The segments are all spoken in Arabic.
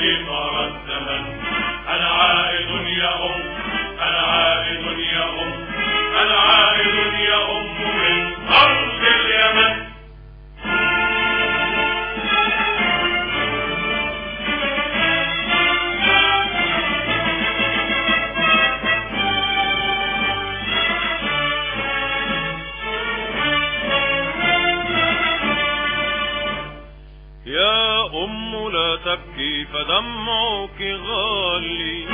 in my فدمعك غالي.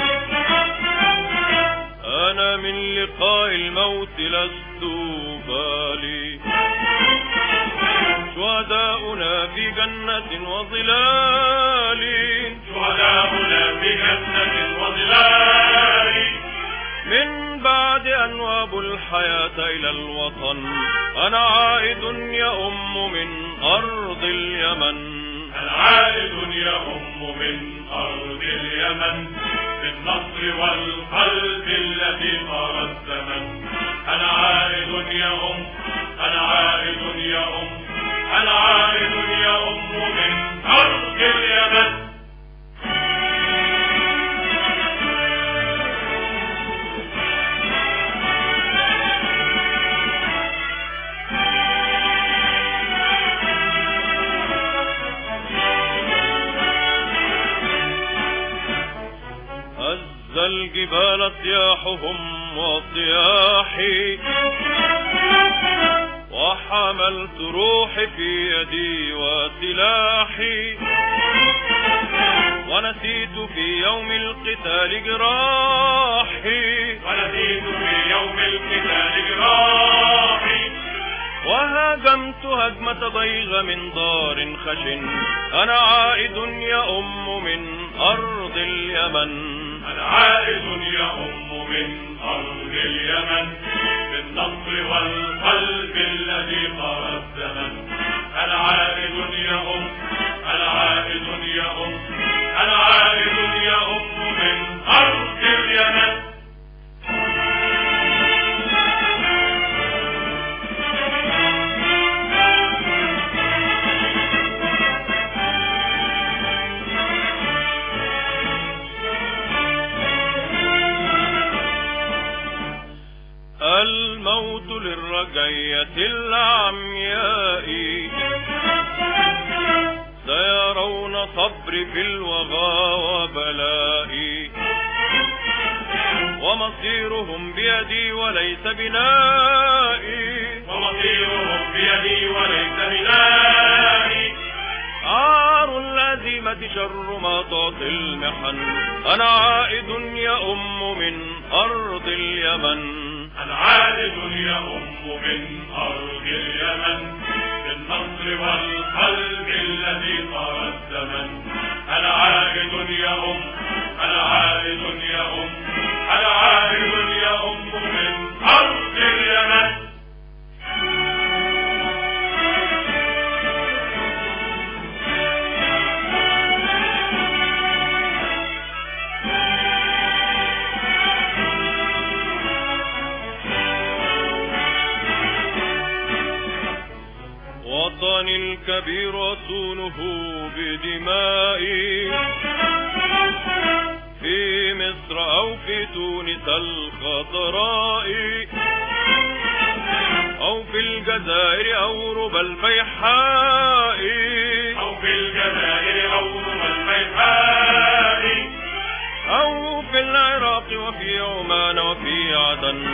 أنا من لقاء الموت لست بالي. شهداؤنا في جنة وظلال. شهداؤنا في جنة وظلال. من بعد أن وابوا الحياة إلى الوطن. أنا عائد يا أم من أرض اليمن. العائد يهم من أرض اليمن بالنصر والقلب الذي طار الزمن. أنا عائد يهم أنا عائد يهم أنا عائد يهم من أرض اليمن الجبال صياحهم وصياحي وحملت روحي في يدي وسلاحي. ونسيت في يوم القتال جراحي. ونسيت في يوم القتال جراحي. وهاجمت هجمة ضيغ من دار خشن. أنا عائد يا أم من أرض اليمن. أنا عائد يهم من أرض اليمن بالنصر والقلب الذي طار الزمن. أنا عائد للرجية العمياء. سيرون صبري في الوغى وبلائي. ومصيرهم بيدي وليس بنائي. ومصيرهم بيدي وليس بنائي. عار الهزيمة شر ما تعطي المحن. أنا عائد يا أم من أرض اليمن. عائد يهم من أرض اليمن بالنصر والقلب الذي طار الزمن. أنا عائد يهم أنا عائد يهم أنا عائد يهم من أرض الكبير أصونه بدمائي في مصر أو في تونس الخضراء. أو في الجزائر أو ربى الفيحاء. أو في الجزائر أو الفيحاء. أو في العراق وفي عمان وفي عدن.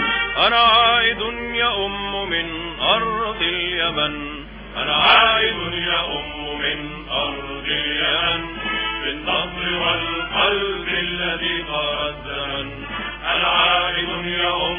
أنا عائد يا أم من أرض اليمن. أنا عائد يهم من أرض اليمن والقلب الذي طار الزمن أنا يهم أنا